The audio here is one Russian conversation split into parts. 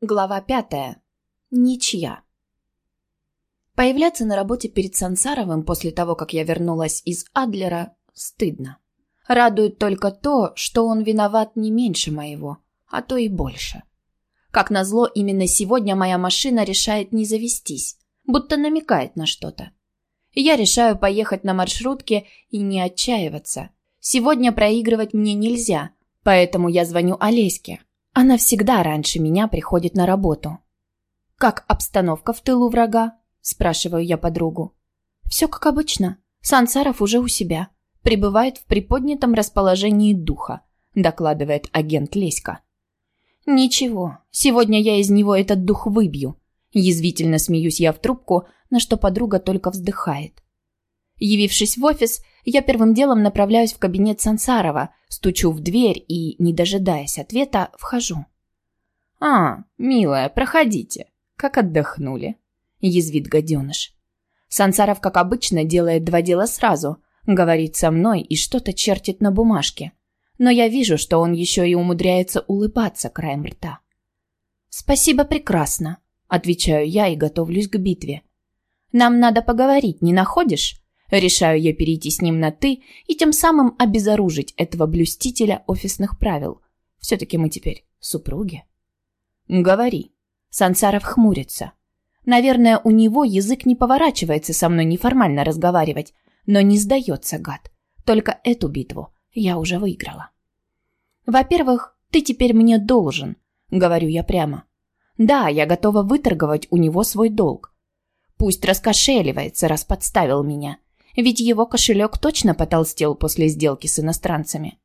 Глава пятая. Ничья. Появляться на работе перед Сансаровым после того, как я вернулась из Адлера, стыдно. Радует только то, что он виноват не меньше моего, а то и больше. Как назло, именно сегодня моя машина решает не завестись, будто намекает на что-то. Я решаю поехать на маршрутке и не отчаиваться. Сегодня проигрывать мне нельзя, поэтому я звоню Олеське, она всегда раньше меня приходит на работу. «Как обстановка в тылу врага?» – спрашиваю я подругу. «Все как обычно. Сансаров уже у себя. Пребывает в приподнятом расположении духа», – докладывает агент Леська. «Ничего, сегодня я из него этот дух выбью». Язвительно смеюсь я в трубку, на что подруга только вздыхает. Явившись в офис, я первым делом направляюсь в кабинет Сансарова, стучу в дверь и, не дожидаясь ответа, вхожу. «А, милая, проходите. Как отдохнули?» – язвит гаденыш. Сансаров, как обычно, делает два дела сразу. Говорит со мной и что-то чертит на бумажке. Но я вижу, что он еще и умудряется улыбаться краем рта. «Спасибо, прекрасно», – отвечаю я и готовлюсь к битве. «Нам надо поговорить, не находишь?» Решаю я перейти с ним на «ты» и тем самым обезоружить этого блюстителя офисных правил. Все-таки мы теперь супруги. «Говори». Сансаров хмурится. Наверное, у него язык не поворачивается со мной неформально разговаривать, но не сдается, гад. Только эту битву я уже выиграла. «Во-первых, ты теперь мне должен», — говорю я прямо. «Да, я готова выторговать у него свой долг. Пусть раскошеливается, раз подставил меня ведь его кошелек точно потолстел после сделки с иностранцами.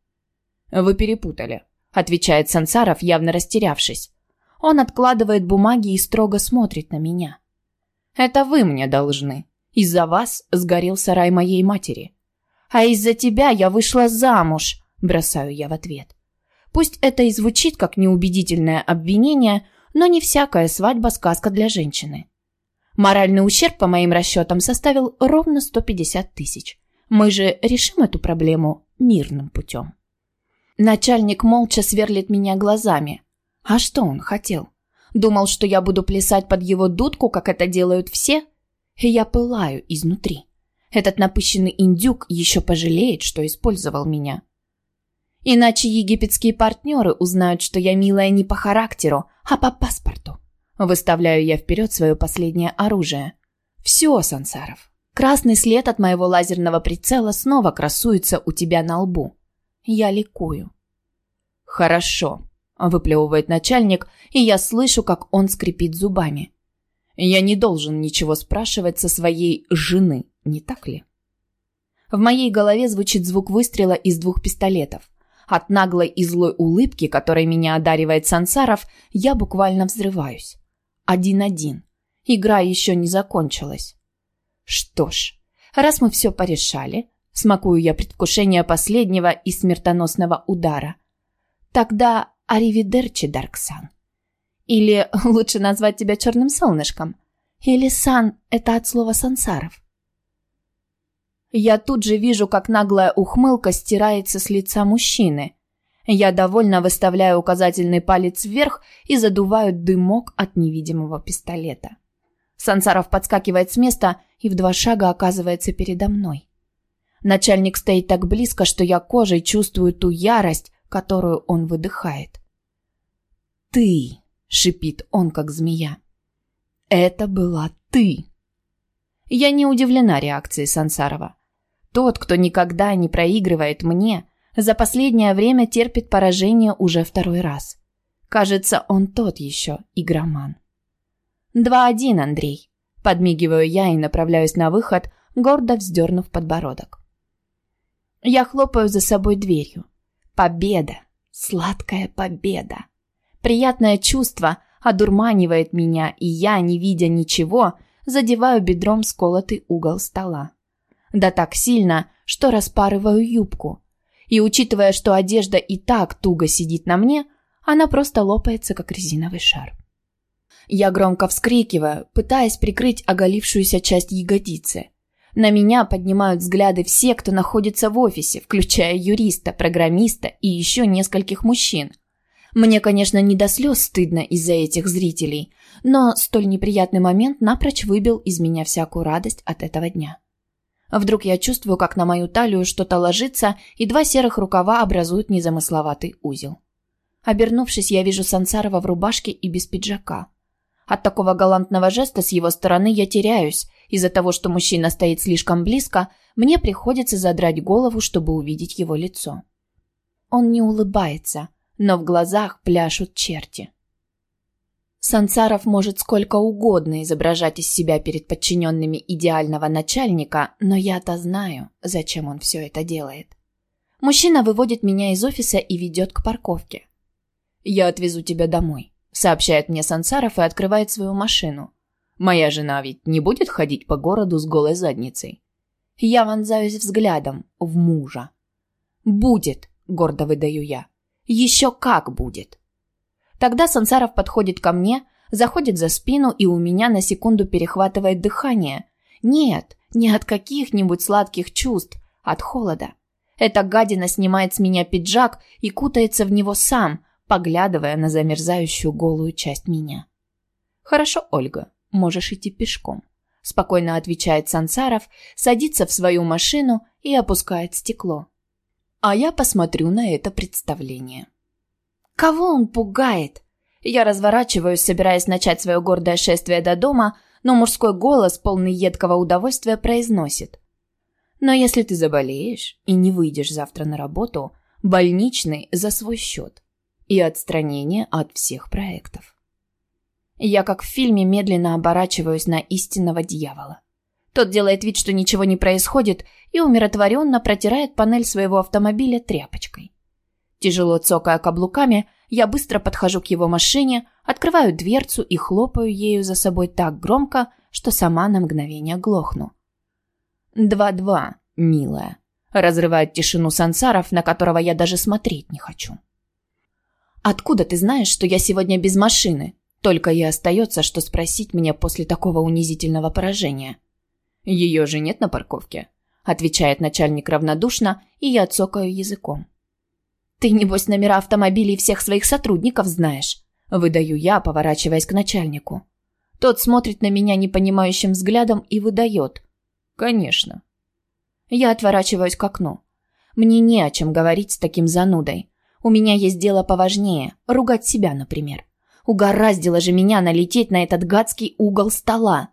«Вы перепутали», — отвечает Сансаров, явно растерявшись. Он откладывает бумаги и строго смотрит на меня. «Это вы мне должны. Из-за вас сгорел сарай моей матери. А из-за тебя я вышла замуж», — бросаю я в ответ. Пусть это и звучит как неубедительное обвинение, но не всякая свадьба сказка для женщины. Моральный ущерб, по моим расчетам, составил ровно 150 тысяч. Мы же решим эту проблему мирным путем. Начальник молча сверлит меня глазами. А что он хотел? Думал, что я буду плясать под его дудку, как это делают все? И я пылаю изнутри. Этот напыщенный индюк еще пожалеет, что использовал меня. Иначе египетские партнеры узнают, что я милая не по характеру, а по паспорту. Выставляю я вперед свое последнее оружие. Все, Сансаров. Красный след от моего лазерного прицела снова красуется у тебя на лбу. Я ликую. Хорошо, выплевывает начальник, и я слышу, как он скрипит зубами. Я не должен ничего спрашивать со своей жены, не так ли? В моей голове звучит звук выстрела из двух пистолетов. От наглой и злой улыбки, которой меня одаривает Сансаров, я буквально взрываюсь. Один-один. Игра еще не закончилась. Что ж, раз мы все порешали, смакую я предвкушение последнего и смертоносного удара, тогда аривидерчи, Дарксан. Или лучше назвать тебя черным солнышком. Или сан – это от слова сансаров. Я тут же вижу, как наглая ухмылка стирается с лица мужчины – я довольно выставляю указательный палец вверх и задуваю дымок от невидимого пистолета. Сансаров подскакивает с места и в два шага оказывается передо мной. Начальник стоит так близко, что я кожей чувствую ту ярость, которую он выдыхает. «Ты!» — шипит он, как змея. «Это была ты!» Я не удивлена реакцией Сансарова. Тот, кто никогда не проигрывает мне, за последнее время терпит поражение уже второй раз. Кажется, он тот еще игроман. «Два-один, Андрей», — подмигиваю я и направляюсь на выход, гордо вздернув подбородок. Я хлопаю за собой дверью. Победа! Сладкая победа! Приятное чувство одурманивает меня, и я, не видя ничего, задеваю бедром сколотый угол стола. Да так сильно, что распарываю юбку, и учитывая, что одежда и так туго сидит на мне, она просто лопается, как резиновый шар. Я громко вскрикиваю, пытаясь прикрыть оголившуюся часть ягодицы. На меня поднимают взгляды все, кто находится в офисе, включая юриста, программиста и еще нескольких мужчин. Мне, конечно, не до слез стыдно из-за этих зрителей, но столь неприятный момент напрочь выбил из меня всякую радость от этого дня. Вдруг я чувствую, как на мою талию что-то ложится, и два серых рукава образуют незамысловатый узел. Обернувшись, я вижу Сансарова в рубашке и без пиджака. От такого галантного жеста с его стороны я теряюсь. Из-за того, что мужчина стоит слишком близко, мне приходится задрать голову, чтобы увидеть его лицо. Он не улыбается, но в глазах пляшут черти. Сансаров может сколько угодно изображать из себя перед подчиненными идеального начальника, но я-то знаю, зачем он все это делает. Мужчина выводит меня из офиса и ведет к парковке. «Я отвезу тебя домой», — сообщает мне Сансаров и открывает свою машину. «Моя жена ведь не будет ходить по городу с голой задницей». Я вонзаюсь взглядом в мужа. «Будет», — гордо выдаю я. «Еще как будет». Тогда Сансаров подходит ко мне, заходит за спину и у меня на секунду перехватывает дыхание. Нет, не от каких-нибудь сладких чувств, от холода. Эта гадина снимает с меня пиджак и кутается в него сам, поглядывая на замерзающую голую часть меня. «Хорошо, Ольга, можешь идти пешком», – спокойно отвечает Сансаров, садится в свою машину и опускает стекло. А я посмотрю на это представление. Кого он пугает? Я разворачиваюсь, собираясь начать свое гордое шествие до дома, но мужской голос, полный едкого удовольствия, произносит. Но если ты заболеешь и не выйдешь завтра на работу, больничный за свой счет и отстранение от всех проектов. Я, как в фильме, медленно оборачиваюсь на истинного дьявола. Тот делает вид, что ничего не происходит, и умиротворенно протирает панель своего автомобиля тряпочкой. Тяжело цокая каблуками, я быстро подхожу к его машине, открываю дверцу и хлопаю ею за собой так громко, что сама на мгновение глохну. «Два-два, милая», — разрывает тишину Сансаров, на которого я даже смотреть не хочу. «Откуда ты знаешь, что я сегодня без машины?» Только и остается, что спросить меня после такого унизительного поражения. «Ее же нет на парковке», — отвечает начальник равнодушно, и я цокаю языком. «Ты, небось, номера автомобилей всех своих сотрудников знаешь?» Выдаю я, поворачиваясь к начальнику. Тот смотрит на меня непонимающим взглядом и выдает. «Конечно». Я отворачиваюсь к окну. Мне не о чем говорить с таким занудой. У меня есть дело поважнее – ругать себя, например. Угораздило же меня налететь на этот гадский угол стола.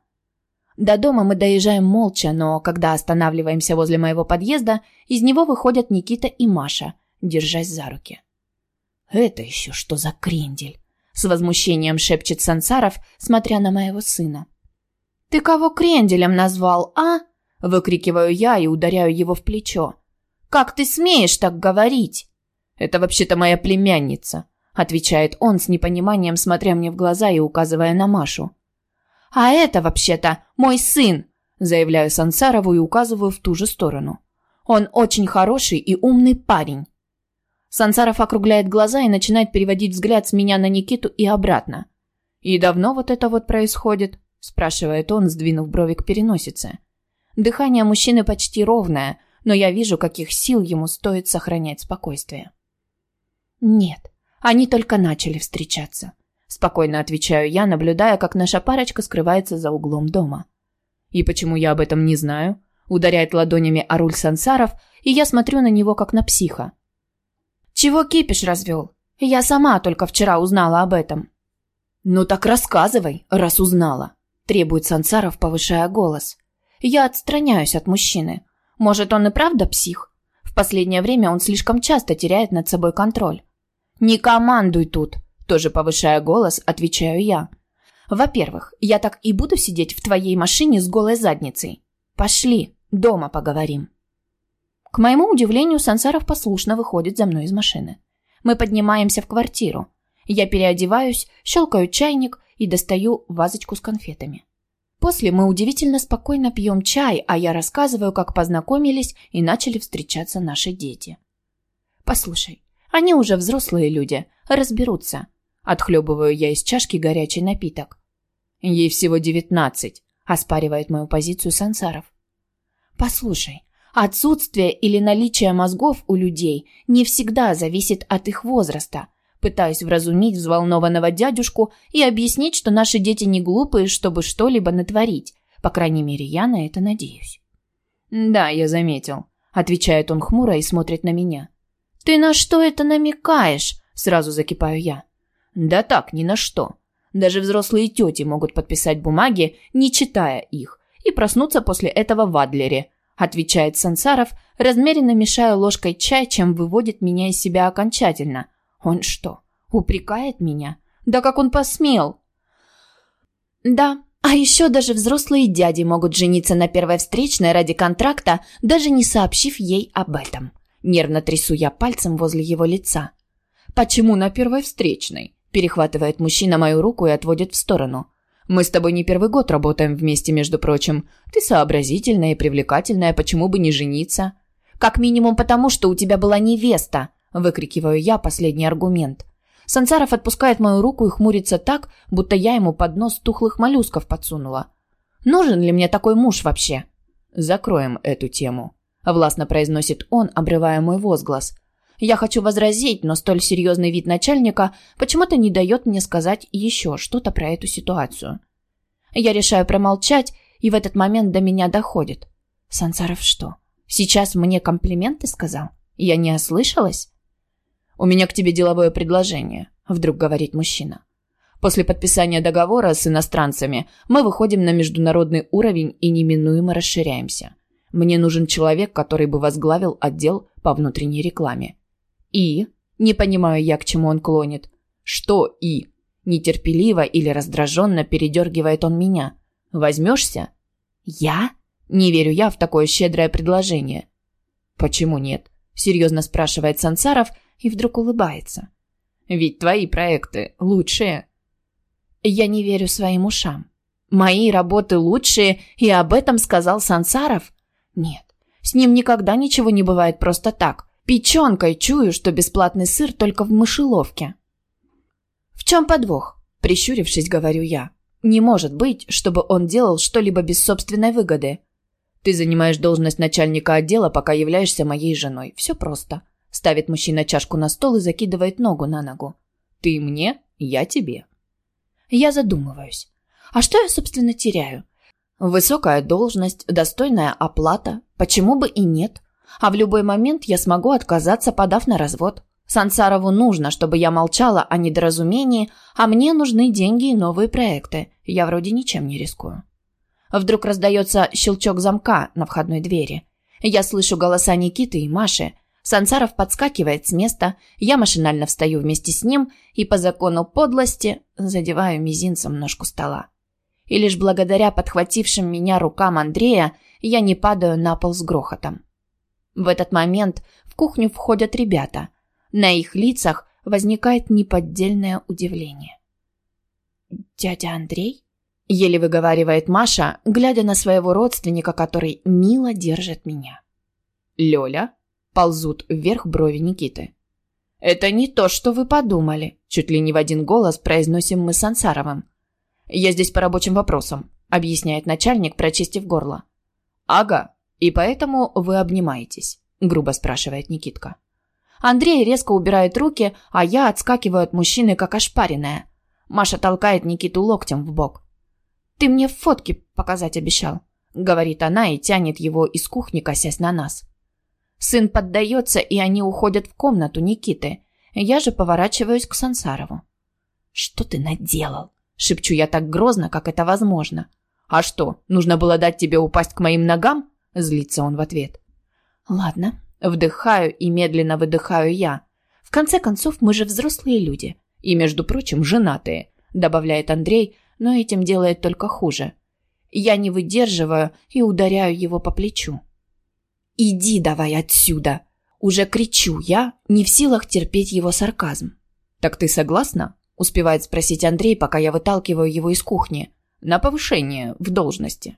До дома мы доезжаем молча, но когда останавливаемся возле моего подъезда, из него выходят Никита и Маша, держась за руки. «Это еще что за крендель?» — с возмущением шепчет Сансаров, смотря на моего сына. «Ты кого кренделем назвал, а?» — выкрикиваю я и ударяю его в плечо. «Как ты смеешь так говорить?» «Это вообще-то моя племянница», — отвечает он с непониманием, смотря мне в глаза и указывая на Машу. «А это вообще-то мой сын», — заявляю Сансарову и указываю в ту же сторону. «Он очень хороший и умный парень. Сансаров округляет глаза и начинает переводить взгляд с меня на Никиту и обратно. «И давно вот это вот происходит?» – спрашивает он, сдвинув брови к переносице. Дыхание мужчины почти ровное, но я вижу, каких сил ему стоит сохранять спокойствие. «Нет, они только начали встречаться», – спокойно отвечаю я, наблюдая, как наша парочка скрывается за углом дома. «И почему я об этом не знаю?» – ударяет ладонями о руль Сансаров, и я смотрю на него, как на психа. Чего кипиш развел? Я сама только вчера узнала об этом. Ну так рассказывай, раз узнала, требует Сансаров, повышая голос. Я отстраняюсь от мужчины. Может, он и правда псих? В последнее время он слишком часто теряет над собой контроль. Не командуй тут, тоже повышая голос, отвечаю я. Во-первых, я так и буду сидеть в твоей машине с голой задницей. Пошли, дома поговорим. К моему удивлению, Сансаров послушно выходит за мной из машины. Мы поднимаемся в квартиру. Я переодеваюсь, щелкаю чайник и достаю вазочку с конфетами. После мы удивительно спокойно пьем чай, а я рассказываю, как познакомились и начали встречаться наши дети. Послушай, они уже взрослые люди, разберутся. Отхлебываю я из чашки горячий напиток. Ей всего девятнадцать, оспаривает мою позицию Сансаров. Послушай, Отсутствие или наличие мозгов у людей не всегда зависит от их возраста. Пытаюсь вразумить взволнованного дядюшку и объяснить, что наши дети не глупые, чтобы что-либо натворить. По крайней мере, я на это надеюсь. «Да, я заметил», — отвечает он хмуро и смотрит на меня. «Ты на что это намекаешь?» — сразу закипаю я. «Да так, ни на что. Даже взрослые тети могут подписать бумаги, не читая их, и проснуться после этого в Адлере», — отвечает Сансаров, размеренно мешая ложкой чай, чем выводит меня из себя окончательно. «Он что, упрекает меня? Да как он посмел?» «Да, а еще даже взрослые дяди могут жениться на первой встречной ради контракта, даже не сообщив ей об этом. Нервно трясу я пальцем возле его лица. «Почему на первой встречной?» Перехватывает мужчина мою руку и отводит в сторону. «Мы с тобой не первый год работаем вместе, между прочим. Ты сообразительная и привлекательная, почему бы не жениться?» «Как минимум потому, что у тебя была невеста!» Выкрикиваю я последний аргумент. Сансаров отпускает мою руку и хмурится так, будто я ему под нос тухлых моллюсков подсунула. Нужен ли мне такой муж вообще? Закроем эту тему, властно произносит он, обрывая мой возглас. Я хочу возразить, но столь серьезный вид начальника почему-то не дает мне сказать еще что-то про эту ситуацию. Я решаю промолчать, и в этот момент до меня доходит. Сансаров что, сейчас мне комплименты сказал? Я не ослышалась? «У меня к тебе деловое предложение», – вдруг говорит мужчина. После подписания договора с иностранцами мы выходим на международный уровень и неминуемо расширяемся. Мне нужен человек, который бы возглавил отдел по внутренней рекламе. И? Не понимаю я, к чему он клонит. Что и? Нетерпеливо или раздраженно передергивает он меня. Возьмешься? Я? Не верю я в такое щедрое предложение. Почему нет? Серьезно спрашивает Сансаров – и вдруг улыбается. «Ведь твои проекты лучшие». Я не верю своим ушам. Мои работы лучшие, и об этом сказал Сансаров? Нет, с ним никогда ничего не бывает просто так. Печенкой чую, что бесплатный сыр только в мышеловке. В чем подвох? Прищурившись, говорю я. Не может быть, чтобы он делал что-либо без собственной выгоды. Ты занимаешь должность начальника отдела, пока являешься моей женой. Все просто. Ставит мужчина чашку на стол и закидывает ногу на ногу. Ты мне, я тебе. Я задумываюсь. А что я, собственно, теряю? Высокая должность, достойная оплата. Почему бы и нет? А в любой момент я смогу отказаться, подав на развод. Сансарову нужно, чтобы я молчала о недоразумении, а мне нужны деньги и новые проекты. Я вроде ничем не рискую. Вдруг раздается щелчок замка на входной двери. Я слышу голоса Никиты и Маши. Сансаров подскакивает с места, я машинально встаю вместе с ним и по закону подлости задеваю мизинцем ножку стола. И лишь благодаря подхватившим меня рукам Андрея я не падаю на пол с грохотом. В этот момент в кухню входят ребята. На их лицах возникает неподдельное удивление. «Дядя Андрей?» — еле выговаривает Маша, глядя на своего родственника, который мило держит меня. «Лёля?» Ползут вверх брови Никиты. «Это не то, что вы подумали», – чуть ли не в один голос произносим мы с Ансаровым. «Я здесь по рабочим вопросам», – объясняет начальник, прочистив горло. «Ага, и поэтому вы обнимаетесь», – грубо спрашивает Никитка. Андрей резко убирает руки, а я отскакиваю от мужчины, как ошпаренная. Маша толкает Никиту локтем в бок. «Ты мне фотки показать обещал», — говорит она и тянет его из кухни, косясь на нас. Сын поддается, и они уходят в комнату Никиты. Я же поворачиваюсь к Сансарову. «Что ты наделал?» – шепчу я так грозно, как это возможно. «А что, нужно было дать тебе упасть к моим ногам?» – злится он в ответ. «Ладно». Вдыхаю и медленно выдыхаю я. В конце концов, мы же взрослые люди. И, между прочим, женатые, добавляет Андрей, но этим делает только хуже. Я не выдерживаю и ударяю его по плечу. «Иди давай отсюда!» Уже кричу я, не в силах терпеть его сарказм. «Так ты согласна?» – успевает спросить Андрей, пока я выталкиваю его из кухни. «На повышение в должности».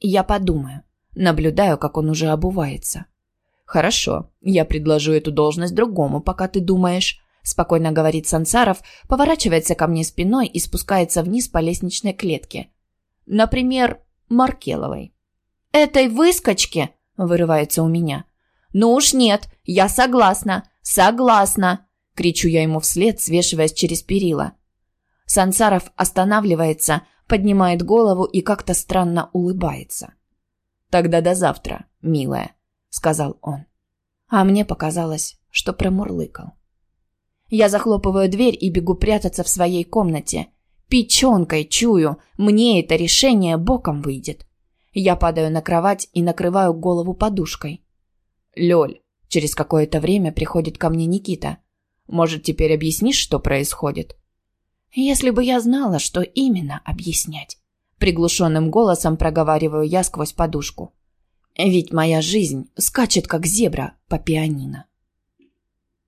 Я подумаю. Наблюдаю, как он уже обувается. «Хорошо, я предложу эту должность другому, пока ты думаешь», – спокойно говорит Сансаров, поворачивается ко мне спиной и спускается вниз по лестничной клетке. Например, Маркеловой. «Этой выскочке!» Вырывается у меня. «Ну уж нет, я согласна, согласна!» — кричу я ему вслед, свешиваясь через перила. Сансаров останавливается, поднимает голову и как-то странно улыбается. «Тогда до завтра, милая», — сказал он. А мне показалось, что промурлыкал. Я захлопываю дверь и бегу прятаться в своей комнате. Печенкой чую, мне это решение боком выйдет. Я падаю на кровать и накрываю голову подушкой. «Лёль», через какое-то время приходит ко мне Никита. «Может, теперь объяснишь, что происходит?» Если бы я знала, что именно объяснять. Приглушенным голосом проговариваю я сквозь подушку. Ведь моя жизнь скачет, как зебра по пианино.